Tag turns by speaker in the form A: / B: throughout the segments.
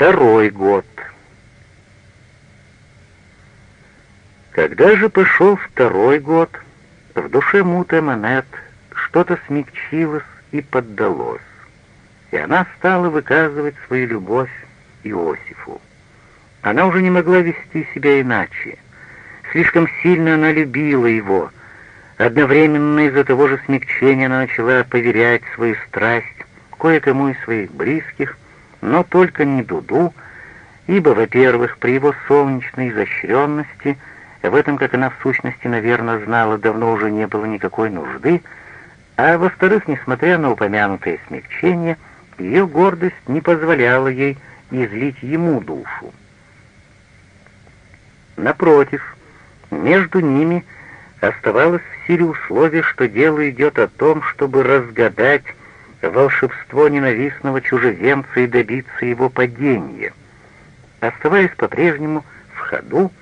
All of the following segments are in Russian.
A: Второй год. Когда же пошел второй год, в душе Мута Манет что-то смягчилось и поддалось, и она стала выказывать свою любовь Иосифу. Она уже не могла вести себя иначе. Слишком сильно она любила его. Одновременно из-за того же смягчения она начала поверять свою страсть кое-кому из своих близких, но только не Дуду, ибо, во-первых, при его солнечной изощренности, в этом, как она в сущности, наверное, знала, давно уже не было никакой нужды, а во-вторых, несмотря на упомянутое смягчение, ее гордость не позволяла ей излить ему душу. Напротив, между ними оставалось в силе условие, что дело идет о том, чтобы разгадать волшебство ненавистного чужеземца и добиться его падения. Оставаясь по-прежнему в ходу,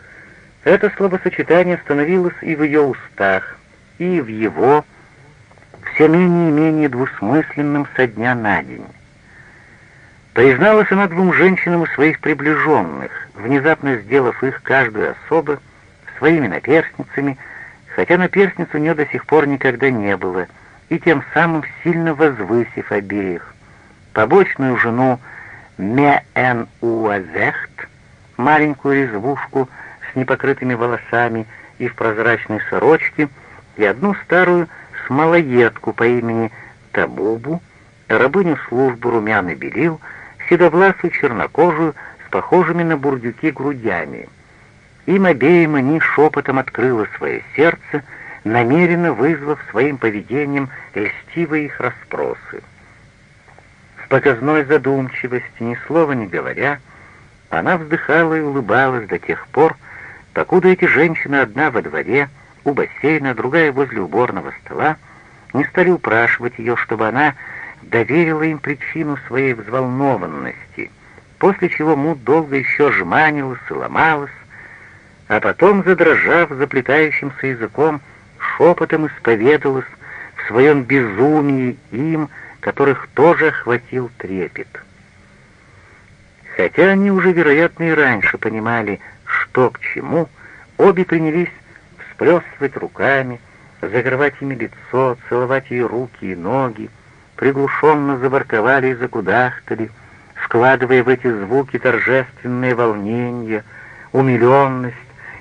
A: это словосочетание становилось и в ее устах, и в его, все менее и менее двусмысленным со дня на день. Призналась она двум женщинам и своих приближенных, внезапно сделав их каждую особо своими наперстницами, хотя наперстниц у нее до сих пор никогда не было — и тем самым сильно возвысив обеих. Побочную жену Ме-Эн-Уазехт, маленькую резвушку с непокрытыми волосами и в прозрачной сорочке, и одну старую смолоедку по имени Табубу, рабыню службы румяный белил, седовласую чернокожую с похожими на бурдюки грудями. Им обеим они шепотом открыло свое сердце — намеренно вызвав своим поведением льстивые их расспросы. В показной задумчивости, ни слова не говоря, она вздыхала и улыбалась до тех пор, покуда эти женщины одна во дворе, у бассейна, другая возле уборного стола, не стали упрашивать ее, чтобы она доверила им причину своей взволнованности, после чего Мут долго еще жманилась и ломалась, а потом, задрожав заплетающимся языком, шепотом исповедалась в своем безумии им, которых тоже охватил трепет. Хотя они уже, вероятно, и раньше понимали, что к чему, обе принялись всплескивать руками, закрывать ими лицо, целовать ее руки и ноги, приглушенно заворковали и закудахтали, вкладывая в эти звуки торжественное волнение, умиленность,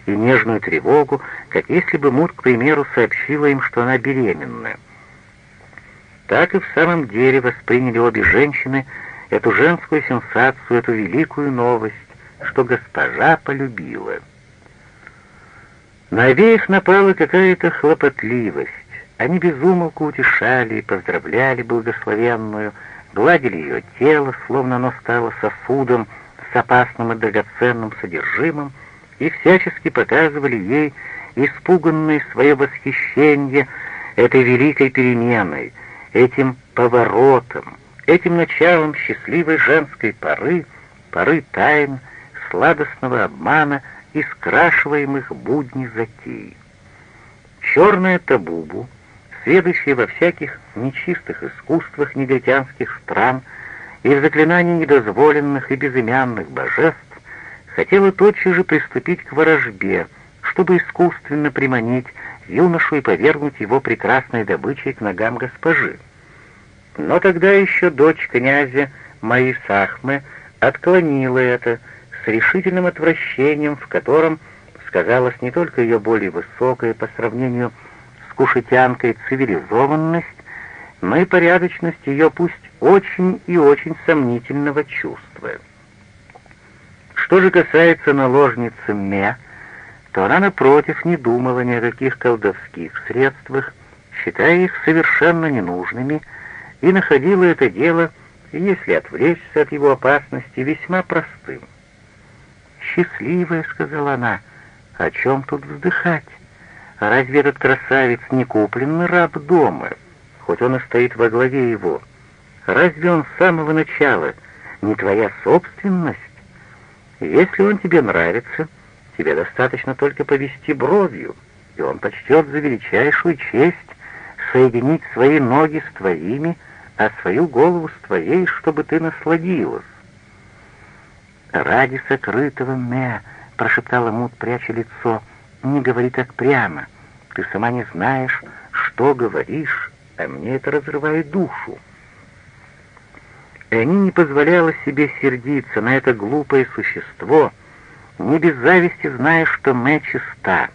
A: и нежную тревогу, как если бы Мут, к примеру, сообщила им, что она беременна. Так и в самом деле восприняли обе женщины эту женскую сенсацию, эту великую новость, что госпожа полюбила. На обеих напала какая-то хлопотливость. Они безумолку утешали и поздравляли благословенную, гладили ее тело, словно оно стало сосудом с опасным и драгоценным содержимым, и всячески показывали ей испуганное свое восхищение этой великой переменой, этим поворотом, этим началом счастливой женской поры, поры тайн, сладостного обмана и скрашиваемых будней затей. Черная табубу, следующая во всяких нечистых искусствах негритянских стран и в заклинании недозволенных и безымянных божеств, хотела тотчас же приступить к ворожбе, чтобы искусственно приманить юношу и повергнуть его прекрасной добычей к ногам госпожи. Но тогда еще дочь князя Маисахмы отклонила это с решительным отвращением, в котором сказалась не только ее более высокая по сравнению с кушетянкой цивилизованность, но и порядочность ее пусть очень и очень сомнительного чувства. Что же касается наложницы Ме, то она, напротив, не думала ни о каких колдовских средствах, считая их совершенно ненужными, и находила это дело, если отвлечься от его опасности, весьма простым. «Счастливая», — сказала она, — «о чем тут вздыхать? Разве этот красавец не купленный раб дома, хоть он и стоит во главе его? Разве он с самого начала не твоя собственность?» Если он тебе нравится, тебе достаточно только повести бровью, и он почтет за величайшую честь соединить свои ноги с твоими, а свою голову с твоей, чтобы ты насладилась. «Ради сокрытого Мэ», — прошептала Мут, пряча лицо, — «не говори так прямо. Ты сама не знаешь, что говоришь, а мне это разрывает душу». Эни не позволяла себе сердиться на это глупое существо, не без зависти зная, что Мэ чиста,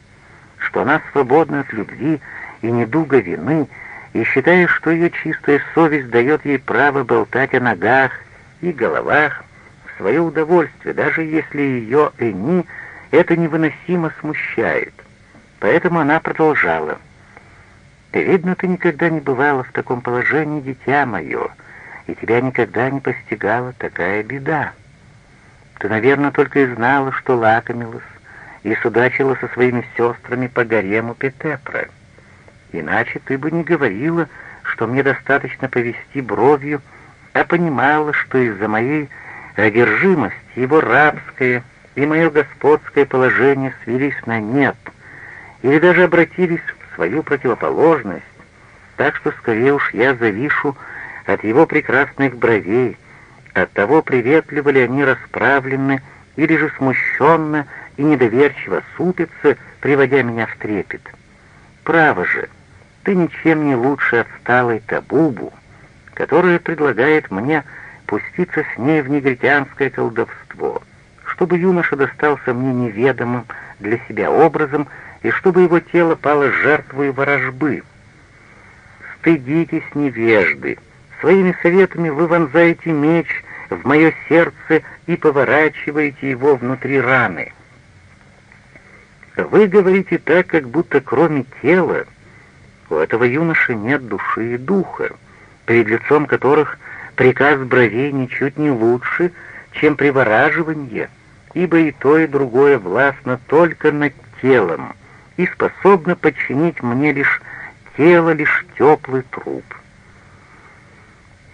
A: что она свободна от любви и недуга вины, и считая, что ее чистая совесть дает ей право болтать о ногах и головах в свое удовольствие, даже если ее Эни это невыносимо смущает. Поэтому она продолжала. «Видно, ты никогда не бывала в таком положении, дитя мое, и тебя никогда не постигала такая беда. Ты, наверное, только и знала, что лакомилась, и судачила со своими сестрами по гарему Петепра. Иначе ты бы не говорила, что мне достаточно повести бровью, а понимала, что из-за моей одержимости его рабское и мое господское положение свелись на нет, или даже обратились в свою противоположность, так что скорее уж я завишу от его прекрасных бровей, от того, приветливо ли они расправлены, или же смущенно и недоверчиво супятся, приводя меня в трепет. Право же, ты ничем не лучше отсталой табубу, которая предлагает мне пуститься с ней в негритянское колдовство, чтобы юноша достался мне неведомым для себя образом и чтобы его тело пало жертвой ворожбы. Стыдитесь, невежды, своими советами вы вонзаете меч в мое сердце и поворачиваете его внутри раны. Вы говорите так, как будто кроме тела у этого юноши нет души и духа, перед лицом которых приказ бровей ничуть не лучше, чем привораживание, ибо и то, и другое властно только над телом и способно подчинить мне лишь тело, лишь теплый труп.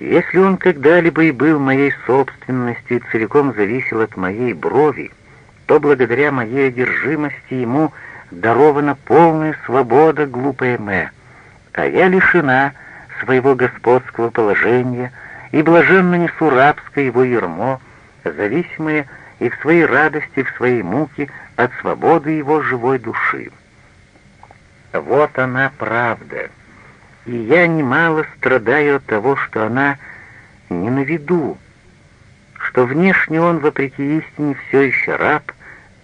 A: Если он когда-либо и был моей собственностью и целиком зависел от моей брови, то благодаря моей одержимости ему дарована полная свобода, глупая Мэ, а я лишена своего господского положения и блаженно несу рабское его ермо, зависимое и в своей радости, и в своей муке от свободы его живой души. Вот она правда и я немало страдаю от того, что она не на виду, что внешне он, вопреки истине, все еще раб,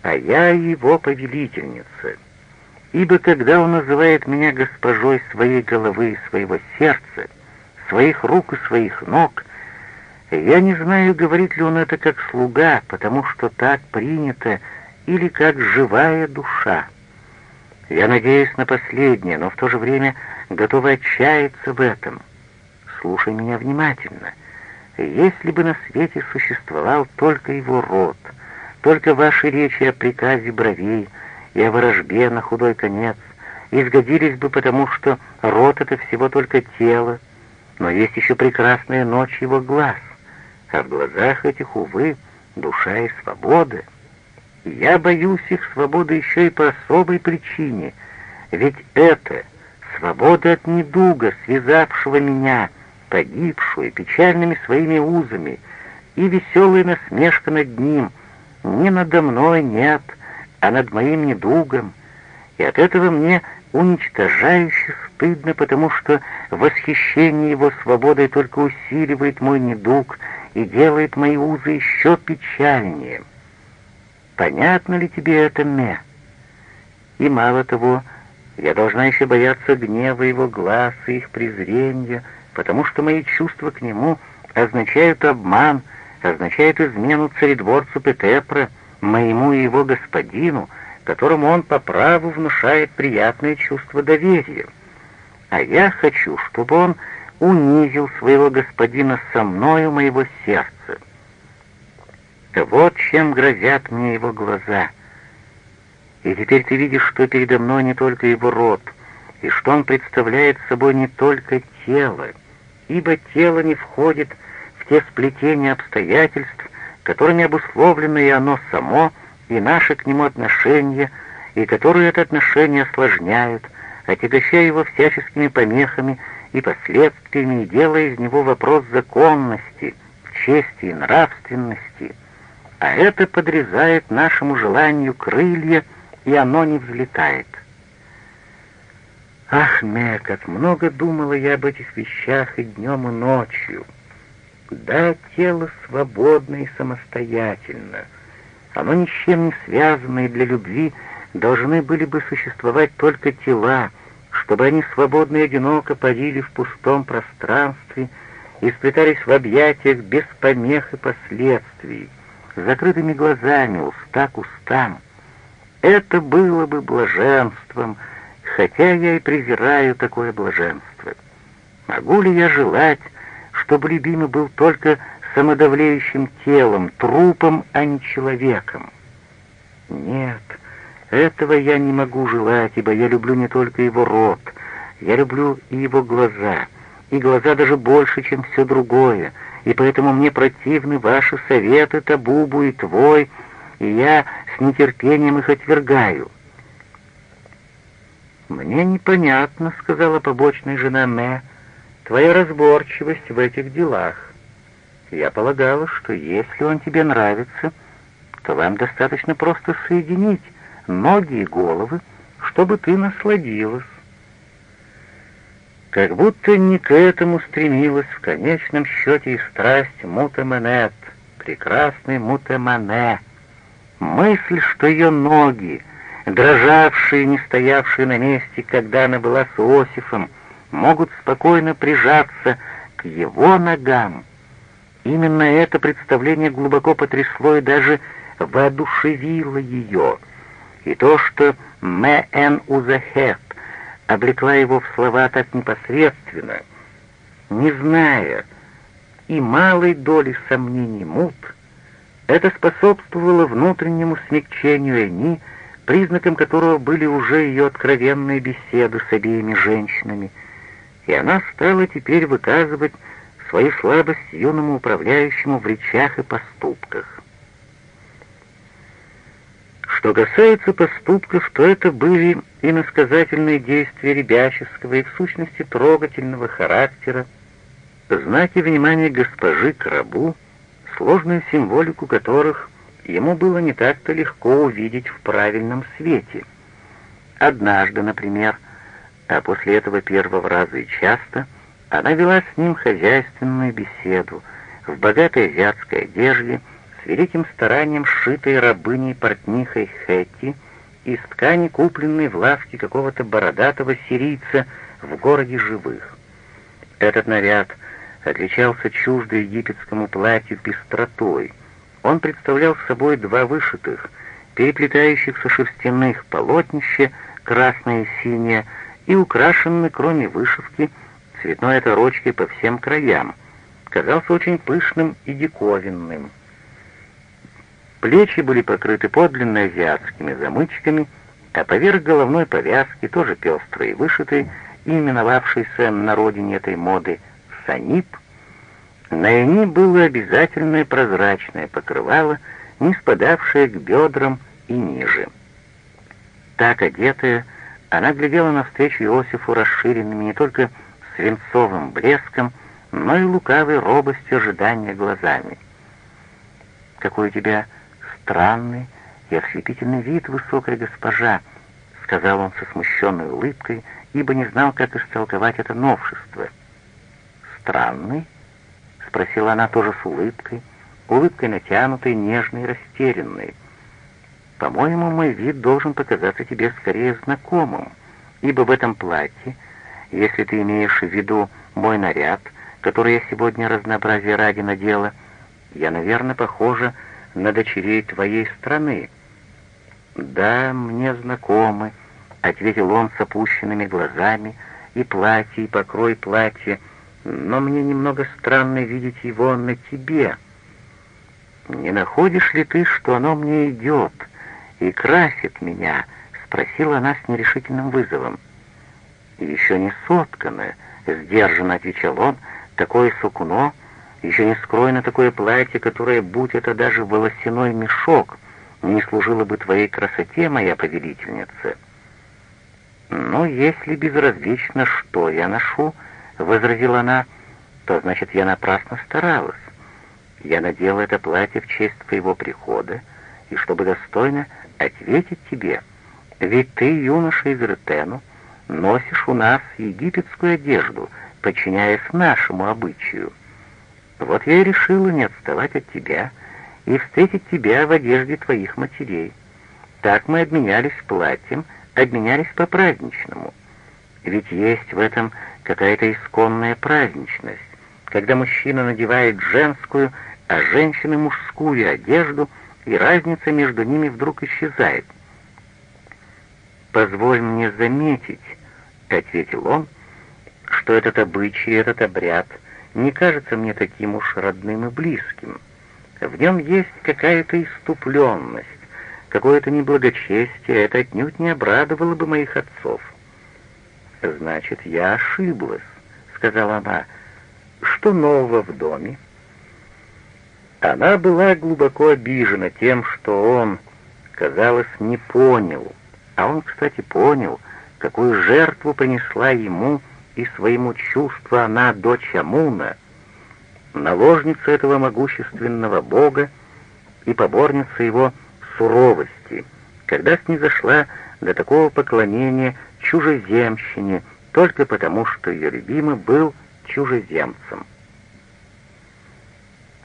A: а я его повелительница. Ибо когда он называет меня госпожой своей головы и своего сердца, своих рук и своих ног, я не знаю, говорит ли он это как слуга, потому что так принято, или как живая душа. Я надеюсь на последнее, но в то же время готова отчаяться в этом. Слушай меня внимательно. Если бы на свете существовал только его род, только ваши речи о приказе бровей и о ворожбе на худой конец изгодились бы потому, что рот — это всего только тело, но есть еще прекрасная ночь его глаз, а в глазах этих, увы, душа и свобода. Я боюсь их свободы еще и по особой причине, ведь это — свобода от недуга, связавшего меня, погибшую печальными своими узами, и веселая насмешка над ним, не надо мной нет, а над моим недугом, и от этого мне уничтожающе стыдно, потому что восхищение его свободой только усиливает мой недуг и делает мои узы еще печальнее. Понятно ли тебе это, Ме? И мало того, я должна еще бояться гнева его глаз и их презрения, потому что мои чувства к нему означают обман, означают измену царедворцу Петепра, моему и его господину, которому он по праву внушает приятное чувство доверия. А я хочу, чтобы он унизил своего господина со мною моего сердца. Вот чем грозят мне его глаза — и теперь ты видишь, что передо мной не только его рот, и что он представляет собой не только тело, ибо тело не входит в те сплетения обстоятельств, которыми обусловлено и оно само, и наше к нему отношение, и которые это отношение осложняют, отягощая его всяческими помехами и последствиями, и делая из него вопрос законности, чести и нравственности — а это подрезает нашему желанию крылья, и оно не взлетает. Ах, Ме, как много думала я об этих вещах и днем, и ночью. Да, тело свободно и самостоятельно. Оно ни с чем не связано, и для любви должны были бы существовать только тела, чтобы они свободно и одиноко парили в пустом пространстве и сплетались в объятиях без помех и последствий, закрытыми глазами, уста к устам. Это было бы блаженством, хотя я и презираю такое блаженство. Могу ли я желать, чтобы любимый был только самодавлеющим телом, трупом, а не человеком? Нет, этого я не могу желать, ибо я люблю не только его рот, я люблю и его глаза, и глаза даже больше, чем все другое, и поэтому мне противны ваши советы, Табубу и твой, и я с нетерпением их отвергаю. «Мне непонятно», — сказала побочная жена Мэ, — «твоя разборчивость в этих делах. Я полагала, что если он тебе нравится, то вам достаточно просто соединить ноги и головы, чтобы ты насладилась. Как будто не к этому стремилась в конечном счете и страсть Мутаманет, прекрасный Мутамане. Мысль, что ее ноги, дрожавшие, не стоявшие на месте, когда она была с Иосифом, могут спокойно прижаться к его ногам. Именно это представление глубоко потрясло и даже воодушевило ее — и то, что Мэ-Эн Узахет облекла его в слова так непосредственно, не зная и малой доли сомнений мут, это способствовало внутреннему смягчению Эни, признаком которого были уже ее откровенные беседы с обеими женщинами, и она стала теперь выказывать свою слабость юному управляющему в речах и поступках. Что касается поступков, то это были иносказательные действия ребяческого и в сущности трогательного характера, знаки внимания госпожи к рабу, сложную символику которых ему было не так-то легко увидеть в правильном свете. Однажды, например, а после этого первого раза и часто, она вела с ним хозяйственную беседу в богатой азиатской одежде, с великим старанием сшитой рабыней-портнихой Хэтти из ткани, купленной в лавке какого-то бородатого сирийца в городе живых. Этот наряд отличался чуждой египетскому платью пестротой. Он представлял собой два вышитых, переплетающихся шерстяных полотнища, красное и синее, и украшенный, кроме вышивки, цветной оторочкой по всем краям. Казался очень пышным и диковинным. Плечи были покрыты подлинно азиатскими замычками, а поверх головной повязки, тоже пестрой и вышитой, именовавшейся на родине этой моды санип, на ини было обязательное прозрачное покрывало, не спадавшее к бедрам и ниже. Так одетая, она глядела навстречу Иосифу расширенными не только свинцовым блеском, но и лукавой робостью ожидания глазами. «Какой у тебя странный и ослепительный вид, высокая госпожа», — сказал он со смущенной улыбкой, ибо не знал, как истолковать это новшество. «Странный?» — спросила она тоже с улыбкой, улыбкой натянутой, нежной, растерянной. «По-моему, мой вид должен показаться тебе скорее знакомым, ибо в этом платье, если ты имеешь в виду мой наряд, который я сегодня разнообразие ради надела, я, наверное, похожа на дочерей твоей страны». «Да, мне знакомы», — ответил он с опущенными глазами, «и платье, и покрой платья, но мне немного странно видеть его на тебе. Не находишь ли ты, что оно мне идет и красит меня?» — спросила она с нерешительным вызовом. «Еще не соткано», — сдержанно отвечал он, — «такое сукно, еще не скроено такое платье, которое, будь это даже волосяной мешок, не служило бы твоей красоте, моя повелительница. Но если безразлично, что я ношу, — возразила она, — то значит, я напрасно старалась. Я надела это платье в честь твоего прихода, и чтобы достойно ответить тебе, ведь ты, юноша из Ретену, носишь у нас египетскую одежду, подчиняясь нашему обычаю. Вот я и решила не отставать от тебя и встретить тебя в одежде твоих матерей. Так мы обменялись платьем, обменялись по-праздничному. Ведь есть в этом какая-то исконная праздничность, когда мужчина надевает женскую, а женщина мужскую одежду, и разница между ними вдруг исчезает. «Позволь мне заметить», — ответил он, — «что этот обычай, этот обряд не кажется мне таким уж родным и близким. В нем есть какая-то иступленность, какое-то неблагочестие, это отнюдь не обрадовало бы моих отцов. «Значит, я ошиблась», — сказала она. «Что нового в доме?» Она была глубоко обижена тем, что он, казалось, не понял, а он, кстати, понял, какую жертву принесла ему и своему чувству она, дочь Амуна, наложница этого могущественного бога и поборница его суровости, когда снизошла до такого поклонения чужеземщине только потому, что ее любимый был чужеземцем.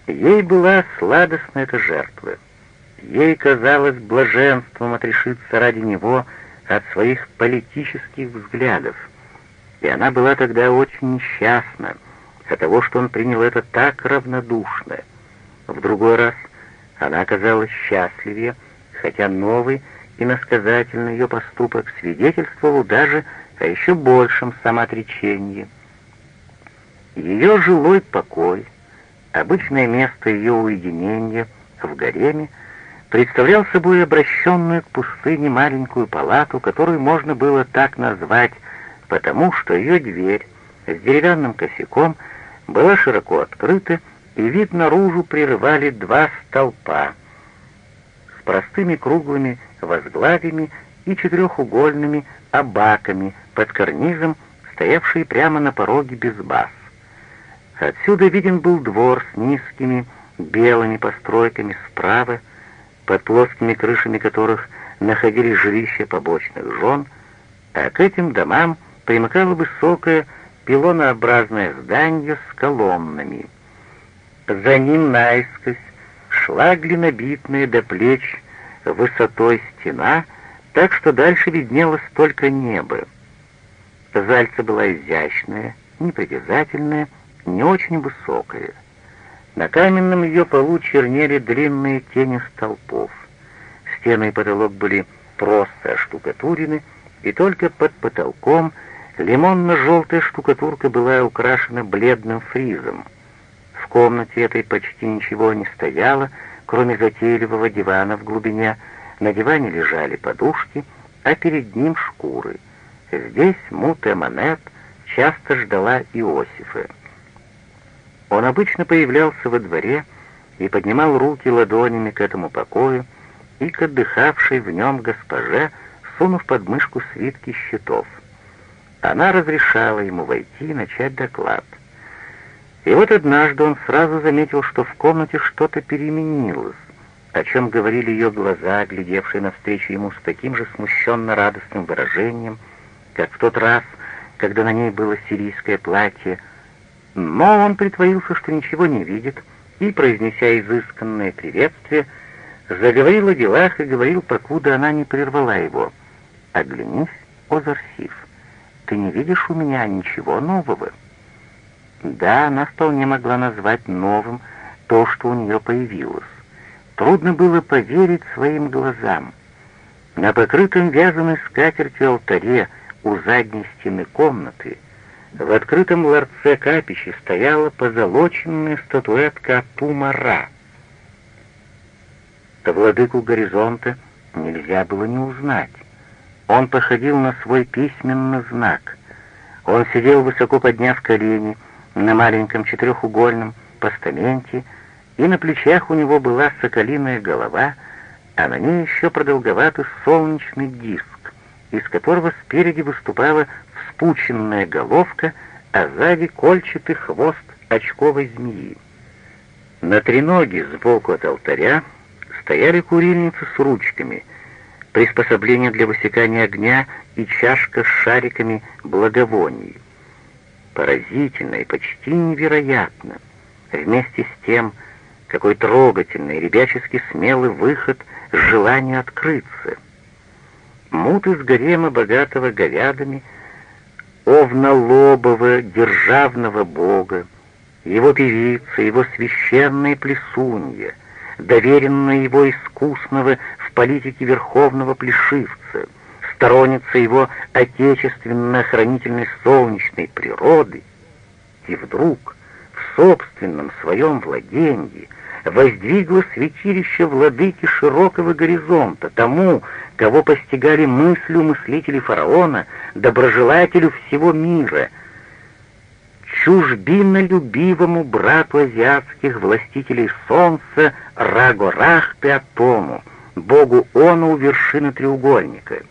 A: Ей была сладостна эта жертва. Ей казалось блаженством отрешиться ради него от своих политических взглядов. И она была тогда очень несчастна от того, что он принял это так равнодушно. В другой раз она оказалась счастливее, хотя новый и насказательный ее поступок свидетельствовал даже о еще большем самоотречении. Ее жилой покой, обычное место ее уединения в гареме, представлял собой обращенную к пустыне маленькую палату, которую можно было так назвать, потому что ее дверь с деревянным косяком была широко открыта, и вид наружу прерывали два столпа с простыми круглыми возглавиями и четырехугольными абаками под карнизом, стоявшие прямо на пороге без баз. Отсюда виден был двор с низкими белыми постройками справа, под плоскими крышами которых находились жилища побочных жен, а к этим домам примыкало высокое пилонообразное здание с колоннами. За ним наискось шла глинобитная до плеч высотой стена, так что дальше виднелось только небо. Зальца была изящная, непритязательная, не очень высокая. На каменном ее полу чернели длинные тени столпов. Стены и потолок были просто оштукатурены, и только под потолком лимонно-желтая штукатурка была украшена бледным фризом. В комнате этой почти ничего не стояло, кроме затейливого дивана в глубине, на диване лежали подушки, а перед ним шкуры. Здесь Муте Монет часто ждала Иосифа. Он обычно появлялся во дворе и поднимал руки ладонями к этому покою и к отдыхавшей в нем госпоже, сунув под мышку свитки счетов. Она разрешала ему войти и начать доклад. И вот однажды он сразу заметил, что в комнате что-то переменилось, о чем говорили ее глаза, глядевшие навстречу ему с таким же смущенно-радостным выражением, как в тот раз, когда на ней было сирийское платье, но он притворился, что ничего не видит, и, произнеся изысканное приветствие, заговорил о делах и говорил, покуда она не прервала его. «Оглянись, Озарсив, ты не видишь у меня ничего нового?» Да, она вполне могла назвать новым то, что у нее появилось. Трудно было поверить своим глазам. На покрытом вязаной скатертью алтаре у задней стены комнаты в открытом ларце капища стояла позолоченная статуэтка Тумара. Владыку горизонта нельзя было не узнать. Он походил на свой письменный знак. Он сидел, высоко подняв колени, на маленьком четырехугольном постаменте, и на плечах у него была соколиная голова, а на ней еще продолговатый солнечный диск, из которого спереди выступала вспученная головка, а сзади кольчатый хвост очковой змеи. На треноге сбоку от алтаря стояли курильницы с ручками, приспособление для высекания огня и чашка с шариками благовоний. Поразительно и почти невероятно. Вместе с тем, какой трогательный, ребячески смелый выход желания открыться. Мут из гарема, богатого говядами, овнолобого державного бога, его певица, его священная плесунья, доверенная его искусного в политике верховного плешивца, сторонница его отечественно-охранительной солнечной природы, и вдруг в собственном своем владении воздвигло святилище владыки широкого горизонта, тому, кого постигали мыслью мыслители фараона, доброжелателю всего мира — чужбинолюбивому брату азиатских властителей солнца Рагорахты Атому, богу Ону у вершины треугольника.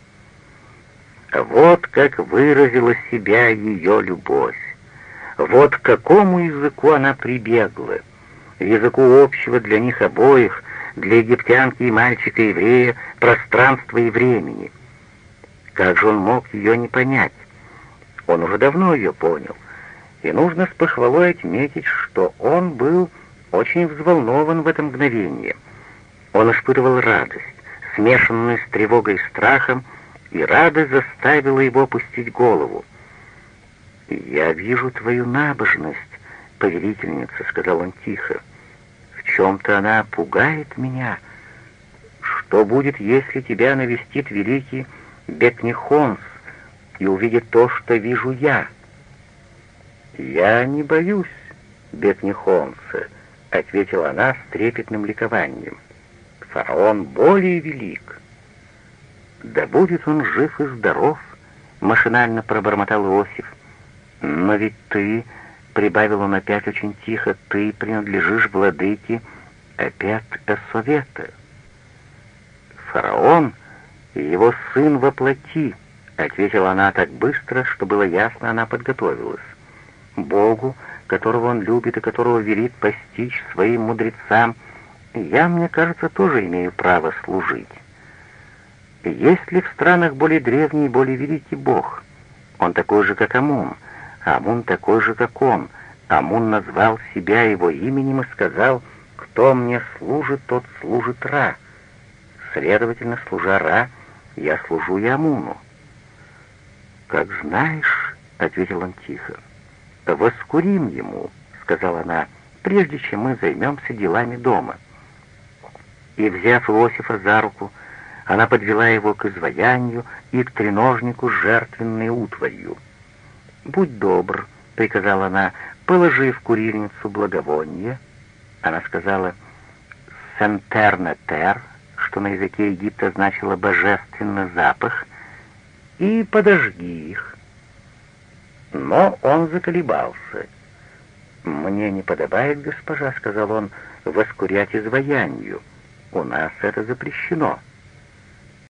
A: Вот как выразила себя ее любовь. Вот к какому языку она прибегла. Языку общего для них обоих, для египтянки и мальчика-еврея, пространства и времени. Как же он мог ее не понять? Он уже давно ее понял — и нужно с похвалой отметить, что он был очень взволнован в это мгновение. Он испытывал радость, смешанную с тревогой и страхом, и радость заставила его опустить голову. «Я вижу твою набожность, повелительница», — сказал он тихо. «В чем-то она пугает меня. Что будет, если тебя навестит великий Бекнихонс и увидит то, что вижу я?» «Я не боюсь Бетнихонца», — ответила она с трепетным ликованием. «Фараон более велик». «Да будет он жив и здоров», — машинально пробормотал Иосиф. «Но ведь ты...» — прибавил он опять очень тихо, — «ты принадлежишь владыке опять Эссовета». «Фараон и его сын воплоти», — ответила она так быстро, что было ясно, она подготовилась. Богу, которого он любит и которого верит постичь своим мудрецам, я, мне кажется, тоже имею право служить. Есть ли в странах более древний и более великий Бог? Он такой же, как Амун, Амун такой же, как он. Амун назвал себя его именем и сказал, «Кто мне служит, тот служит Ра». Следовательно, служа Ра, я служу и Амуну. «Как знаешь», — ответил он тихо, — «Воскурим ему», — сказала она, — «прежде чем мы займемся делами дома». И, взяв Иосифа за руку, она подвела его к изваянию и к треножнику с жертвенной утварью. «Будь добр», — приказала она, — «положи в курильницу благовоние». Она сказала «сентернетер», что на языке Египта значило «божественный запах», и подожги их. Но он заколебался. «Мне не подобает, госпожа», — сказал он, — «воскурять изваянию. У нас это запрещено».